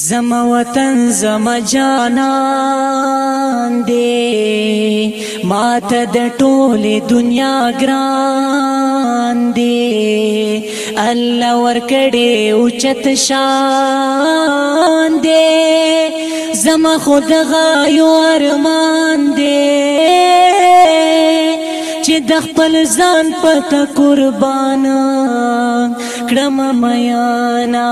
زم وطن زم جانان دې مات د ټوله دنیا ګران دې الله ور کړې اوچت شان دې زم خود غایو ارمان دې چې د خپل ځان پته قربان کړم میانا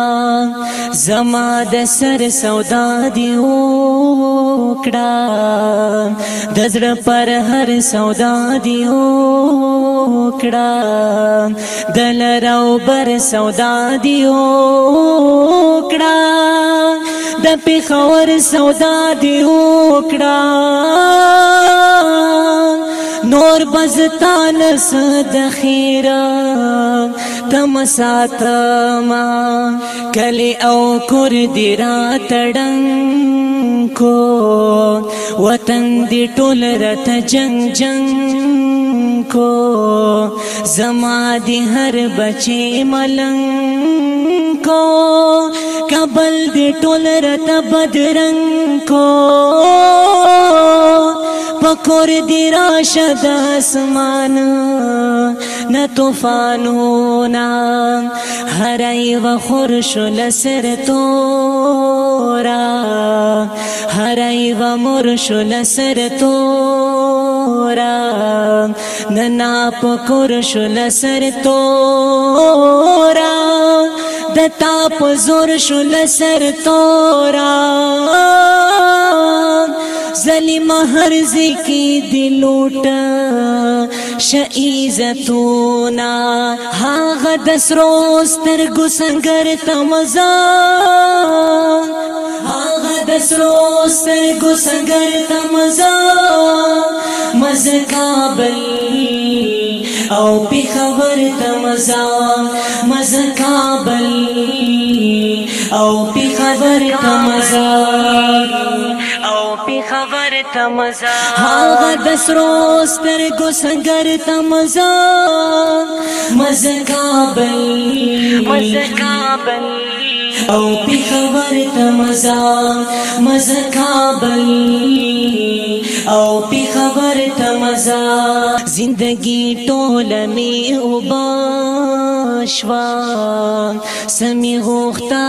زما د سر سودا دی وکړه د زړه پر هر سودا دی وکړه دل راو بر سودا دی وکړه د پیخور سودا دی وکړه اور بزتان سد خیرا تم ساتما کلی او کور دی را تړن کو وطن دی ټول رت جنگ جنگ کو زما دی هر بچی ملنګ کو کبل دی ټول رت بدرنګ کو پکور دی راشدہ आसमान न तूफान होना हरई व खुरश नसर तोरा हरई व मुरश नसर तोरा न नाप कुरश नसर तोरा दता पजुर शुल सर तोरा زلی مہر زکی دلوٹا شئیزتونا ہاغ دس روز ترگو سنگر تمزا ہاغ دس روز ترگو سنگر تمزا مزکابل او پی خبر تمزا مزکابل او پی خبر تمزا او پی خبر تمزا هاغه د سرو سترګو سنگر تمزا مزکابل مزکابل او پی خبر تمزا مزکابل او پی خبر تمزا زندگی ټوله می وباشوا سمي غوخته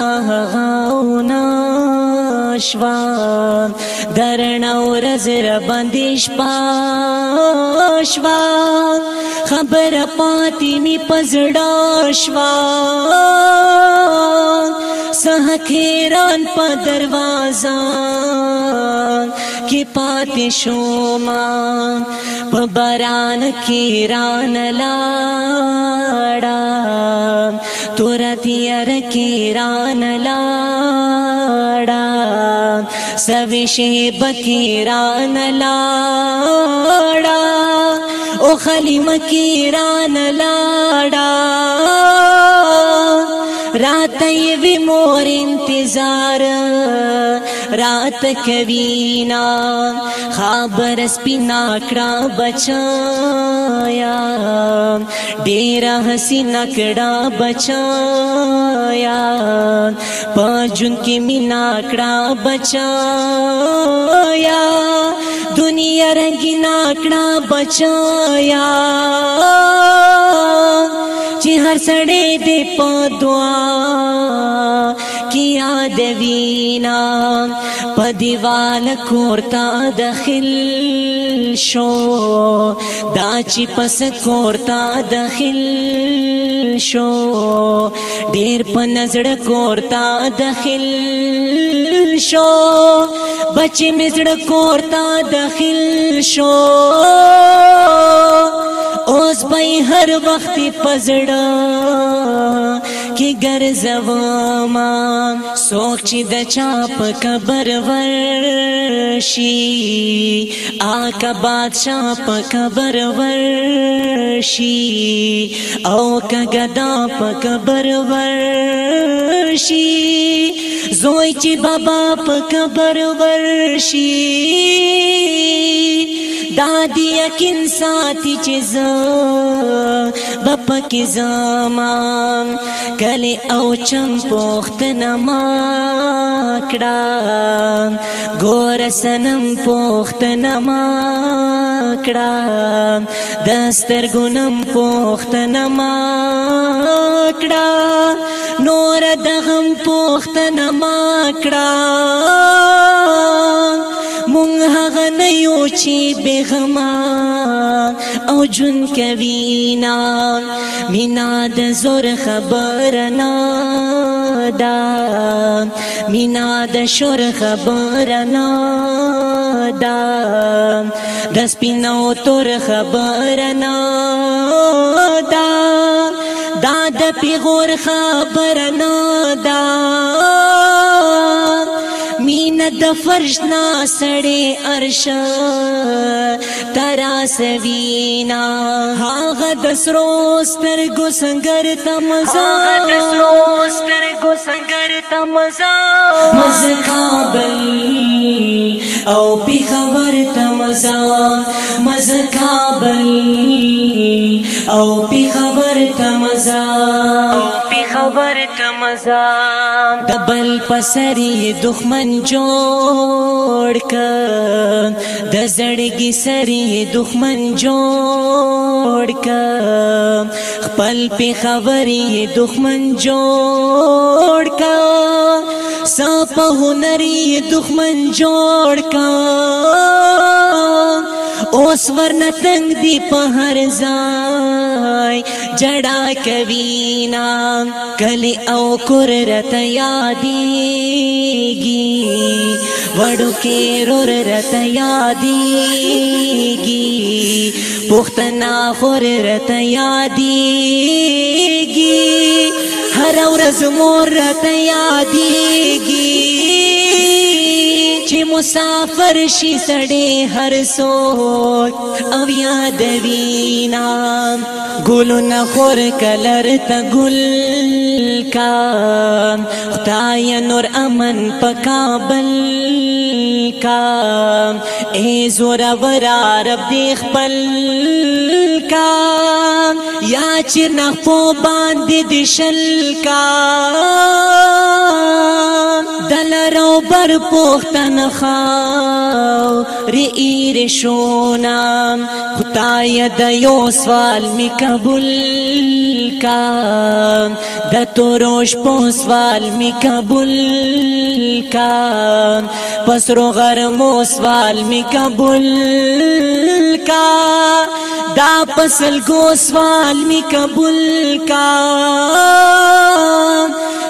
غاونه شوا درن ورځ را باندې شپه شوا خبر پاتې می پزړا شوا سه خیران په دروازه کې پاتې شوما په باران کې ران لاړا تور تیار کې ران لاړا سوي شي بکیران لاړا او خلیمه کیران لاړا रात रा मोर इन्ते रात कवीना हाबरस्मिकडा बचया डेरा हसिकडा बचाया पाजुं कीनाकडा बचाया दुरीनाकडा बचया چې هر سړی دې په دعا کې یاد وینا په دیوال کورتا داخل شو دا چې پس کورتا داخل شو ډیر په نظر کورتا داخل شو بچې مزړه کورتا داخل شو هر وخت پزړه کې ګرځوما سوچ د چا په قبر ورشي آقا بادشاہ په قبر ورشي او کګدا په قبر ورشي زوی چې بابا په قبر ورشي دا دی یقین ساتي چې ز بپ کې زما کله او چم پوخت نما کړه ګور سنم پوخت نما کړه دستر ګنم پوخت نما کړه نور دغم پوخت نما کړه یو چې بغما او جون کوي نا مینا د زور خبر نه دا مینا د شور خبر نه دا د سپینو تور خبر نه دا دا د پیغور خبر نه دا نه د فرش نه سړې عرش ترا سوینا هاغه د سرو سترګو سنگر تمزا هاغه د سرو سترګو سنگر تمزا مزکابل او پیښور تمزا مزکابل او پیښور تمزا او پیښور تمزا پسری دخمن جوړ ک د زړګي سری دخمن جوړ ک خپل په خبري دخمن جوړ ک سپه هنري دخمن جوړ ک اوس ورن تنگ دی په هر ځای جڑا کوي نا کلی او کور رت یادېږي وړو کې رور رت یادېږي پښتنا خور رت یادېږي هر ورځ مور رت یادېږي مسافر شي سړې هر سوک او یاد وینا ګلو نه خور کلر ته ګل کا خدای نور امن پکابل کا ای زورا ورا رب دی خپل کا یا چې نخو باندې د شل کا دل رو بر پختن خاو ری ایر شونام خدای د یو سوال می قبول کا د توروش په سوال می قبول کا پسرو غرمو سوال می قبول کا دا پسل گو سوال عالمی قبول کا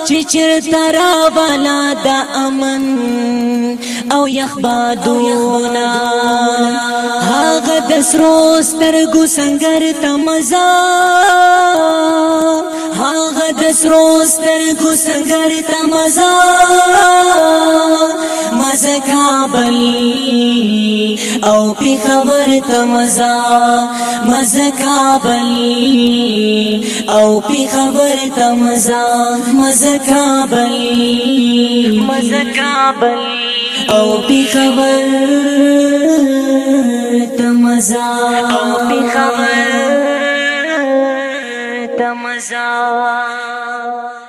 چې چرته را بالا د امن او یخبادونا هاغه د سرو سترګو سنگر تمزا د سرو سترګو سنگر ته مزا مزه کابل او پی خبر ته مزا مزه کابل او پی خبر ته مزا مزه کابل مزه کابل او پی خبر ته مزا او پی خبر मजा